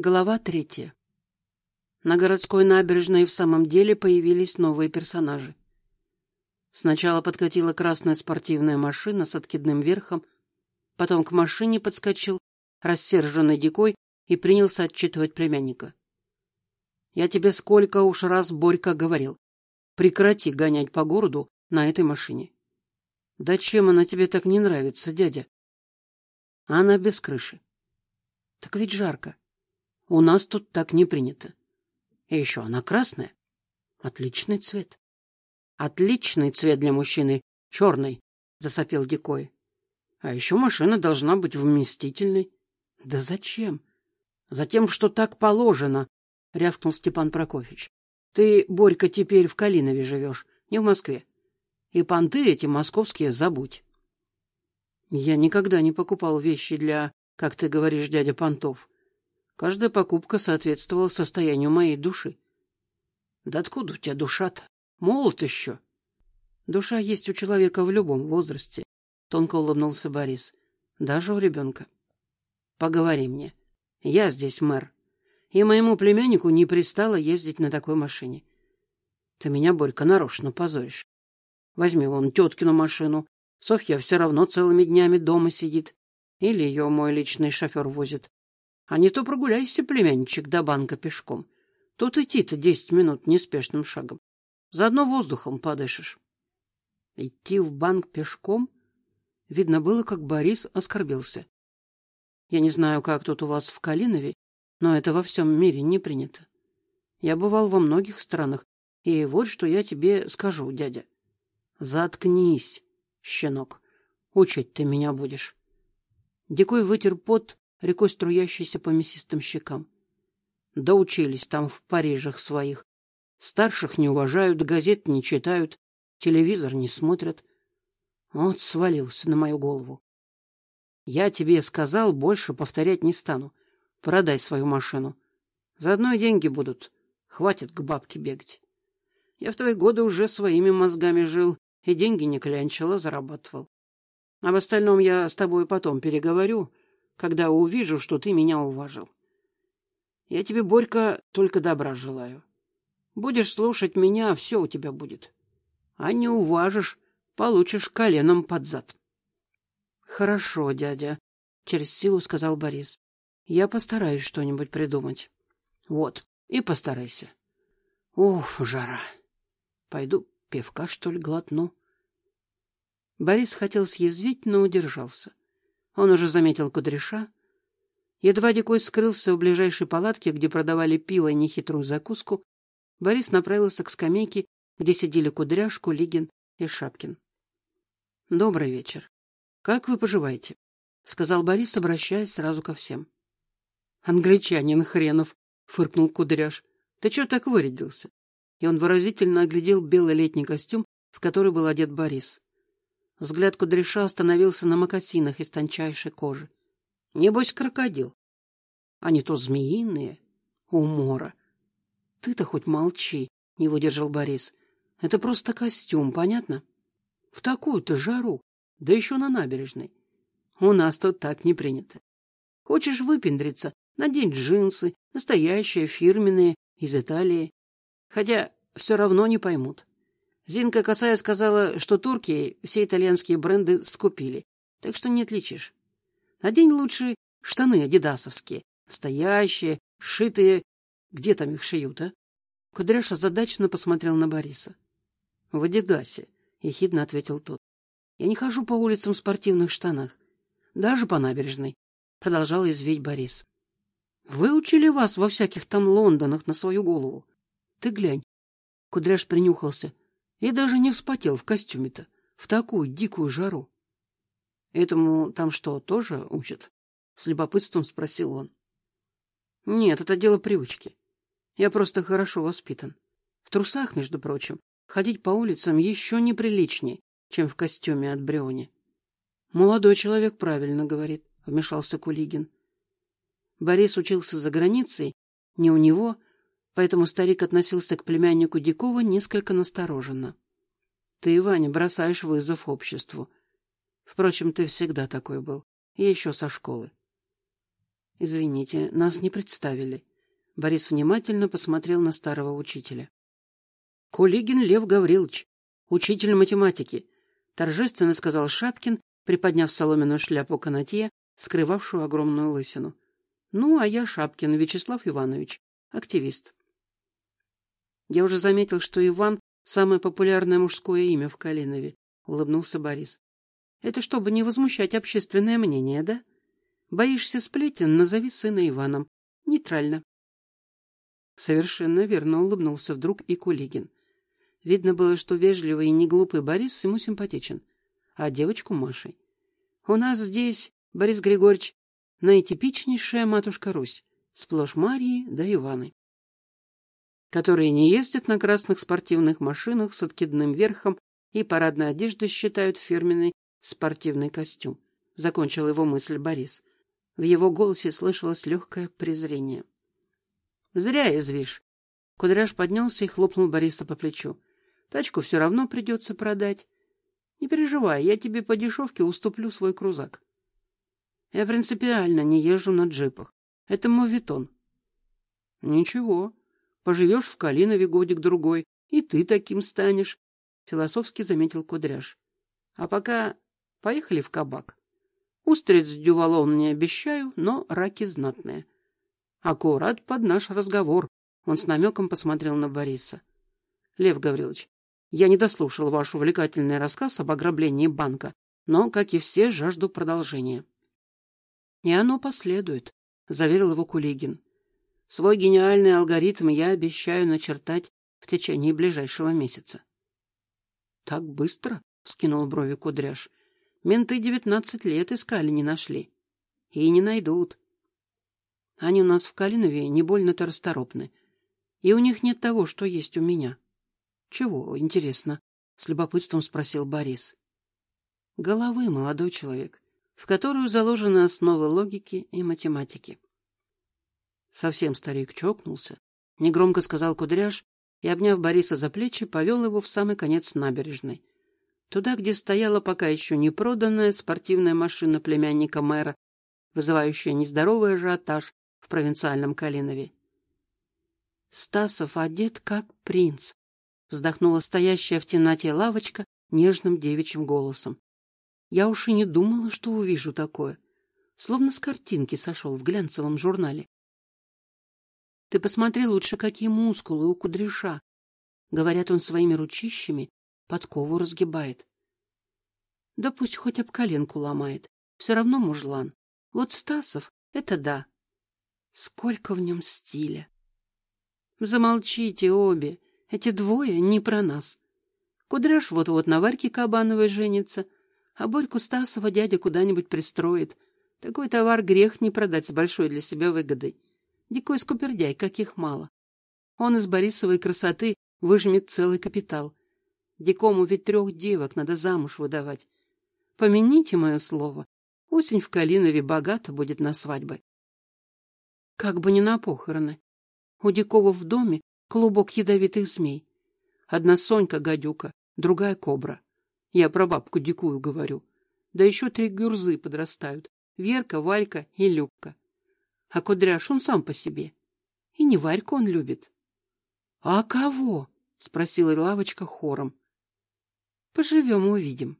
Глава третья. На городской набережной в самом деле появились новые персонажи. Сначала подкатила красная спортивная машина с откидным верхом, потом к машине подскочил рассерженный дикой и принялся отчитывать племянника. «Я тебе сколько уж раз, Борька, говорил. Прекрати гонять по городу на этой машине». «Да чем она тебе так не нравится, дядя?» «Она без крыши». «Так ведь жарко». У нас тут так не принято. И еще она красная. Отличный цвет. Отличный цвет для мужчины. Черный, — засопел Дикой. А еще машина должна быть вместительной. Да зачем? Затем, что так положено, — рявкнул Степан Прокофьевич. Ты, Борька, теперь в Калинове живешь, не в Москве. И понты эти московские забудь. Я никогда не покупал вещи для, как ты говоришь, дядя Понтов. Каждая покупка соответствовала состоянию моей души. Да откуда у тебя душа-то? Молод еще. Душа есть у человека в любом возрасте, — тонко улыбнулся Борис. Даже у ребенка. Поговори мне. Я здесь мэр. И моему племяннику не пристало ездить на такой машине. Ты меня, Борька, нарочно позоришь. Возьми вон теткину машину. Софья все равно целыми днями дома сидит. Или ее мой личный шофер возит. А не то прогуляйся, племянничек, до банка пешком. Тут идти-то десять минут неспешным шагом. Заодно воздухом подышишь. Идти в банк пешком? Видно было, как Борис оскорбился. Я не знаю, как тут у вас в Калинове, но это во всем мире не принято. Я бывал во многих странах, и вот что я тебе скажу, дядя. Заткнись, щенок. Учить ты меня будешь. Дикой вытер пот рекой струящейся по мясистым щекам. Доучились там в Парижах своих. Старших не уважают, газет не читают, телевизор не смотрят. Вот свалился на мою голову. Я тебе сказал, больше повторять не стану. Продай свою машину. Заодно и деньги будут. Хватит к бабке бегать. Я в твои годы уже своими мозгами жил и деньги не клянчил, а зарабатывал. Об остальном я с тобой потом переговорю, когда увижу, что ты меня уважил. Я тебе, Борька, только добра желаю. Будешь слушать меня, все у тебя будет. А не уважишь, получишь коленом под зад. — Хорошо, дядя, — через силу сказал Борис. — Я постараюсь что-нибудь придумать. — Вот, и постарайся. Ух, жара. Пойду пивка, что ли, глотну. Борис хотел съязвить, но удержался. Он уже заметил кудряша. Едва Дикой скрылся у ближайшей палатки, где продавали пиво и нехитрую закуску, Борис направился к скамейке, где сидели Кудряш, Кулигин и Шапкин. — Добрый вечер. Как вы поживаете? — сказал Борис, обращаясь сразу ко всем. — Англичанин хренов! — фыркнул Кудряш. — Ты чего так вырядился? И он выразительно оглядел белый летний костюм, в который был одет Борис. Взгляд кудряша остановился на мокасинах из тончайшей кожи. Небось, крокодил. А не то змеиные. Умора. Ты-то хоть молчи, не выдержал Борис. Это просто костюм, понятно? В такую-то жару, да еще на набережной. У нас тут так не принято. Хочешь выпендриться, надень джинсы, настоящие, фирменные, из Италии. Хотя все равно не поймут. Зинка Косая сказала, что турки все итальянские бренды скупили, так что не отличишь. Надень лучше штаны адидасовские, настоящие, сшитые. Где там их шьют, а? Кудряш озадаченно посмотрел на Бориса. — В Адидасе, — ехидно ответил тот. — Я не хожу по улицам в спортивных штанах. Даже по набережной, — продолжал извить Борис. — Выучили вас во всяких там Лондонах на свою голову. Ты глянь. Кудряш принюхался. И даже не вспотел в костюме-то, в такую дикую жару. — Этому там что, тоже учат? — с любопытством спросил он. — Нет, это дело привычки. Я просто хорошо воспитан. В трусах, между прочим, ходить по улицам еще неприличнее, чем в костюме от Бриони. — Молодой человек правильно говорит, — вмешался Кулигин. Борис учился за границей, не у него, поэтому старик относился к племяннику Дикова несколько настороженно. — Ты, Ваня, бросаешь вызов обществу. Впрочем, ты всегда такой был, и еще со школы. Извините, нас не представили. Борис внимательно посмотрел на старого учителя. Кулигин Лев Гаврилович, учитель математики, торжественно сказал Шапкин, приподняв соломенную шляпу канатье, скрывавшую огромную лысину. Ну, а я Шапкин Вячеслав Иванович, активист. Я уже заметил, что Иван — самое популярное мужское имя в Калинове, — улыбнулся Борис. Это чтобы не возмущать общественное мнение, да? Боишься сплетен, назови сына Иваном. Нейтрально. Совершенно верно улыбнулся вдруг и Кулигин. Видно было, что вежливый и неглупый Борис ему симпатичен, а девочку Машей. У нас здесь, Борис Григорьевич, наитипичнейшая матушка Русь, сплошь Марии да Иваны, которые не ездят на красных спортивных машинах с откидным верхом и парадной одеждой считают фирменный спортивный костюм. Закончил его мысль Борис. В его голосе слышалось легкое презрение. Зря извишь. Кудряш поднялся и хлопнул Бориса по плечу. Тачку все равно придется продать. Не переживай, я тебе по дешевке уступлю свой крузак. Я принципиально не езжу на джипах. Это мовитон. Ничего. Поживешь в Калинове годик-другой, и ты таким станешь, — философски заметил Кудряш. А пока поехали в кабак. Устриц дювалон не обещаю, но раки знатные. Аккурат под наш разговор. Он с намеком посмотрел на Бориса. Лев Гаврилович, я не дослушал ваш увлекательный рассказ об ограблении банка, но, как и все, жажду продолжения. И оно последует, заверил его Кулигин. Свой гениальный алгоритм я обещаю начертать в течение ближайшего месяца. Так быстро? скинул брови Кудряш. Менты девятнадцать лет искали, не нашли. И не найдут. Они у нас в Калинове не больно-то расторопны. И у них нет того, что есть у меня. — Чего, интересно? — с любопытством спросил Борис. — Головы, молодой человек, в которую заложены основы логики и математики. Совсем старик чокнулся, негромко сказал Кудряш и, обняв Бориса за плечи, повел его в самый конец набережной. Туда, где стояла пока еще не проданная спортивная машина племянника мэра, вызывающая нездоровый ажиотаж в провинциальном Калинове. Стасов одет как принц, вздохнула стоящая в темноте лавочка нежным девичьим голосом. Я уж и не думала, что увижу такое. Словно с картинки сошел в глянцевом журнале. Ты посмотри лучше, какие мускулы у кудряша. Говорят, он своими ручищами подкову разгибает. Да пусть хоть об коленку ломает. Все равно мужлан. Вот Стасов — это да. Сколько в нем стиля! Замолчите обе, эти двое не про нас. Кудряш вот-вот на Варьке Кабановой женится, а Борьку Стасова дядя куда-нибудь пристроит. Такой товар грех не продать с большой для себя выгодой. Дикой скупердяй, каких мало. Он из Борисовой красоты выжмет целый капитал. Дикому ведь трех девок надо замуж выдавать. Помяните мое слово, осень в Калинове богата будет на свадьбы. Как бы не на похороны. У Дикова в доме клубок ядовитых змей. Одна Сонька гадюка, другая кобра. Я про бабку дикую говорю. Да еще три гюрзы подрастают. Верка, Валька и Любка. А Кудряш он сам по себе. И не Варьку он любит. — А кого? — спросила лавочка хором. — Поживем, увидим.